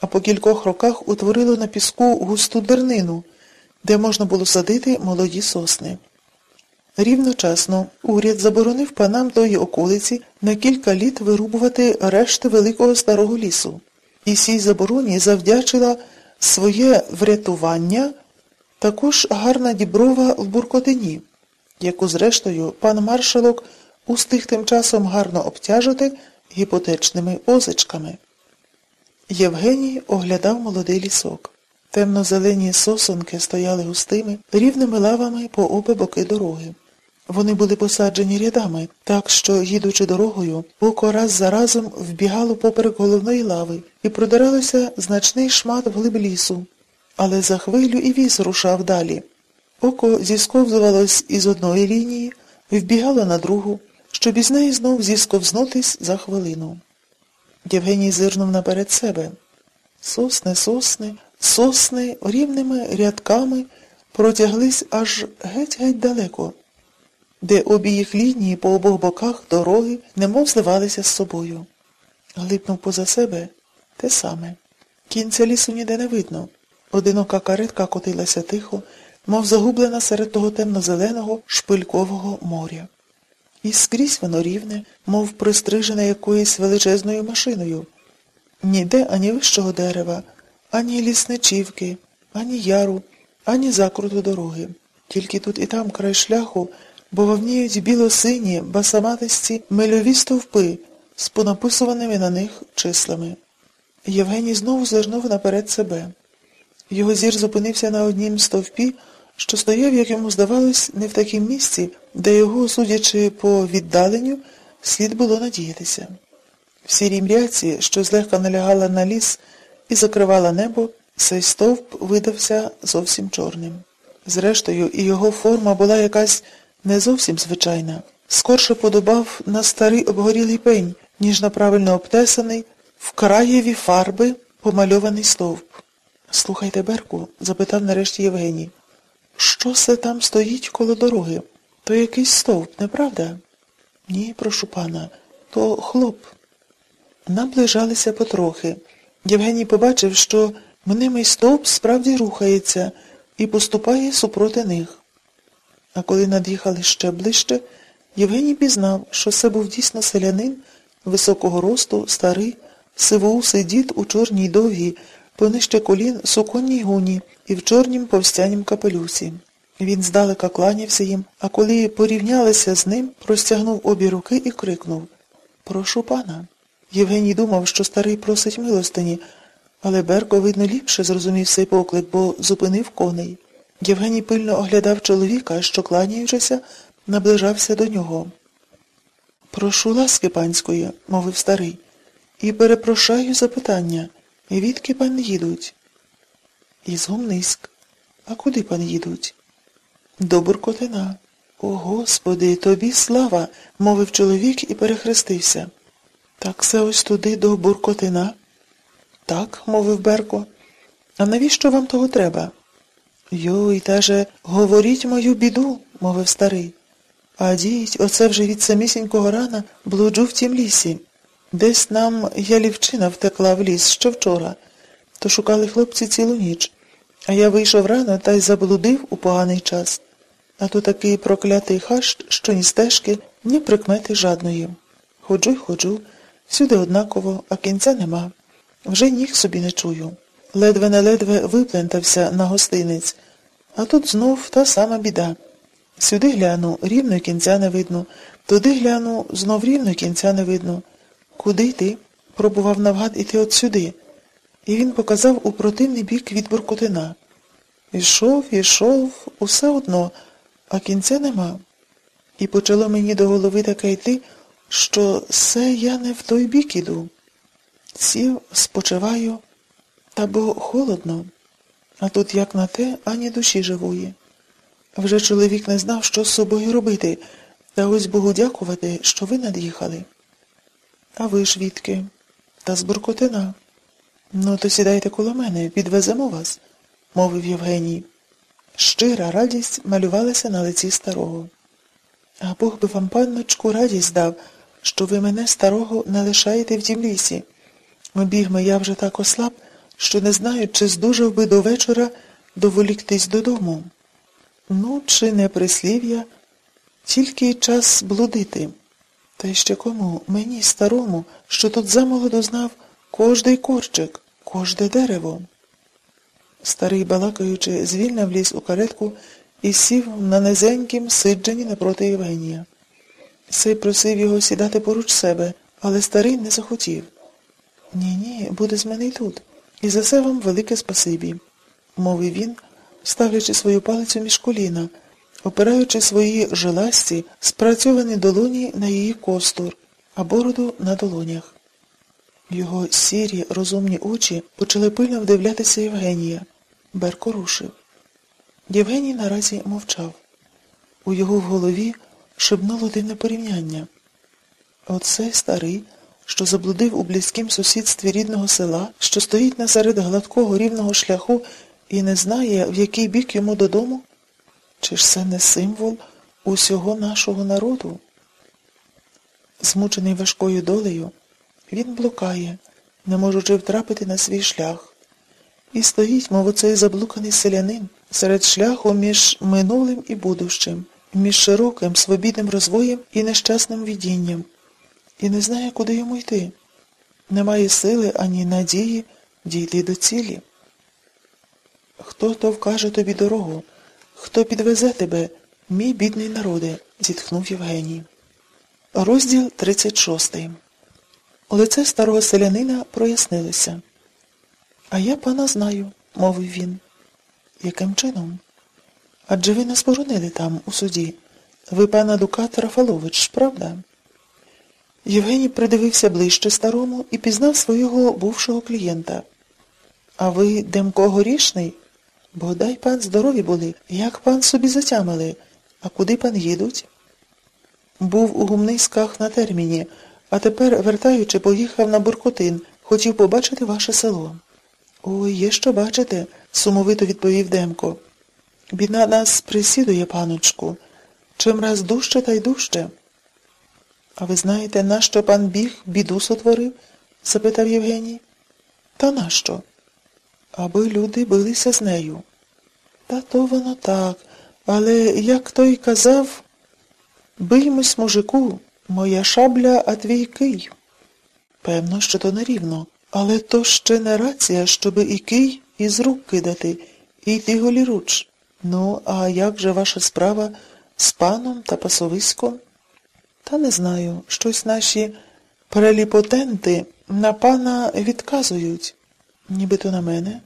а по кількох роках утворило на піску густу дернину, де можна було садити молоді сосни. Рівночасно уряд заборонив панам тої околиці на кілька літ вирубувати решти великого старого лісу. І сій забороні завдячила своє врятування також гарна діброва в Буркотині, яку, зрештою, пан маршалок устиг тим часом гарно обтяжити гіпотечними позичками. Євгеній оглядав молодий лісок. Темно-зелені сосонки стояли густими, рівними лавами по обе боки дороги. Вони були посаджені рядами, так що, їдучи дорогою, око раз за разом вбігало поперек головної лави і продиралося значний шмат вглиб лісу. Але за хвилю і віз рушав далі. Око зісковзувалось із одної лінії, вбігало на другу, щоб із неї знов зісковзнутись за хвилину. Євгеній зирнув наперед себе. Сосни, сосни, сосни рівними рядками протяглись аж геть-геть далеко, де обі їх лінії по обох боках дороги немов зливалися з собою. Глипнув поза себе те саме. Кінця лісу ніде не видно. Одинока каретка котилася тихо, мов загублена серед того темно-зеленого шпилькового моря. І скрізь воно рівне, мов пристрижене якоюсь величезною машиною. Ніде ані вищого дерева, ані лісничівки, ані яру, ані закруту дороги. Тільки тут і там край шляху бововніють біло-сині, басаматисті мильові стовпи з понаписуваними на них числами. Євгеній знову звернув наперед себе. Його зір зупинився на однім стовпі, що стояв, як йому здавалось, не в такім місці, де його, судячи по віддаленню, слід було надіятися. В сірій мряці, що злегка налягала на ліс і закривала небо, цей стовп видався зовсім чорним. Зрештою, і його форма була якась не зовсім звичайна, скорше подобав на старий обгорілий пень, ніж на правильно обтесаний, в краєві фарби помальований стовп. Слухайте, Берку, запитав нарешті Євгеній. Що це там стоїть коло дороги? То якийсь стовп, неправда? Ні, прошу пана, то хлоп. Наближалися потрохи. Євгеній побачив, що мнимий стовп справді рухається і поступає супроти них. А коли над'їхали ще ближче, Євгеній пізнав, що це був дійсно селянин високого росту, старий, сивоусий дід у чорній довгій, понижче колін суконній гуні і в чорнім повстянім капелюсі. Він здалека кланявся їм, а коли порівнялися з ним, простягнув обі руки і крикнув Прошу пана. Євгеній думав, що старий просить милостині, але Берко, видно, ліпше зрозумів цей поклик, бо зупинив коней. Євгеній пильно оглядав чоловіка, що, кланяючися, наближався до нього. Прошу ласки панської, мовив старий, і перепрошаю запитання. Відки пан їдуть? Із Гумниськ. А куди пан їдуть? До Буркотина. О, Господи, тобі слава, мовив чоловік і перехрестився. Так це ось туди до Буркотина? Так, мовив Берко. А навіщо вам того треба? Йой, та же, говоріть мою біду, мовив старий. А діть, оце вже від самісінького рана блуджу в тім лісі. Десь нам ялівчина втекла в ліс що вчора, то шукали хлопці цілу ніч. А я вийшов рано та й заблудив у поганий час. А то такий проклятий хащ, що ні стежки, ні прикмети жадної. Ходжу й ходжу, всюди однаково, а кінця нема. Вже ніг собі не чую. Ледве не ледве виплентався на гостиниць, а тут знов та сама біда. Сюди гляну, рівно кінця не видно, туди гляну, знов рівно кінця не видно. Куди йти? Пробував навгад іти от сюди. І він показав у противний бік від Буркотина. Ішов, ішов, усе одно, а кінця нема. І почало мені до голови таке йти, що все я не в той бік іду. Сів, спочиваю, та бо холодно, а тут, як на те, ані душі живої. Вже чоловік не знав, що з собою робити, та ось Богу дякувати, що ви над'їхали. А ви ж відки? Та з Буркотина. Ну, то сідайте коло мене, відвеземо вас, мовив Євгеній. Щира радість малювалася на лиці старого. А Бог би вам, панночку, радість дав, що ви мене старого не лишаєте в тім лісі. Обігми я вже так ослаб, що не знають, чи здужав би до вечора доволіктись додому. Ну, чи не прислів'я, тільки час блудити. Та й ще кому? Мені, старому, що тут замолоду знав кожний корчик, кожне дерево. Старий, балакаючи, звільно вліз у каретку і сів на низенькім сидженні напроти Євгенія. Сей просив його сідати поруч себе, але старий не захотів. Ні-ні, буде з мене й тут. І за це вам велике спасибі, мовив він, ставлячи свою палицю між коліна, опираючи свої жиласті, спрацьовані долоні на її костур, а бороду на долонях. Його сірі, розумні очі почали пильно вдивлятися Євгенія. Берко рушив. Євгеній наразі мовчав. У його в голові шибнуло дивне порівняння. Оце старий, що заблудив у близькім сусідстві рідного села, що стоїть насеред гладкого рівного шляху і не знає, в який бік йому додому? Чи ж це не символ усього нашого народу? Змучений важкою долею, він блукає, не можучи втрапити на свій шлях. І стоїть, мов оцей заблуканий селянин, серед шляху між минулим і будущим, між широким, свобідним розвоєм і нещасним відінням, і не знає, куди йому йти. Немає сили ані надії дійти до цілі. Хто то вкаже тобі дорогу, хто підвезе тебе, мій бідний народе, зітхнув Євгеній. Розділ 36 Лице старого селянина прояснилося. А я пана знаю, мовив він. Яким чином? Адже ви нас боронили там, у суді. Ви пана Дукат Рафалович, правда? Євгеній придивився ближче старому і пізнав свого бувшого клієнта. А ви Демко Горішний? Бодай пан здорові були. Як пан собі затямили? А куди пан їдуть? Був у гумниськах на терміні, а тепер, вертаючи, поїхав на Буркотин, хотів побачити ваше село. Ой, є що бачите, сумовито відповів Демко. Біда нас присідує, паночку. Чим раз дужче та й дужче. А ви знаєте, нащо пан біг біду сотворив? запитав Євгеній. Та нащо? Аби люди билися з нею. Та то воно так, але, як той казав, биймось, мужику, моя шабля, а твій кий. Певно, що то нерівно. Але то ще не рація, щоби і кий із рук кидати, і йти голіруч. Ну, а як же ваша справа з паном та пасовиськом? Та не знаю, щось наші преліпотенти на пана відказують. Нібито на мене.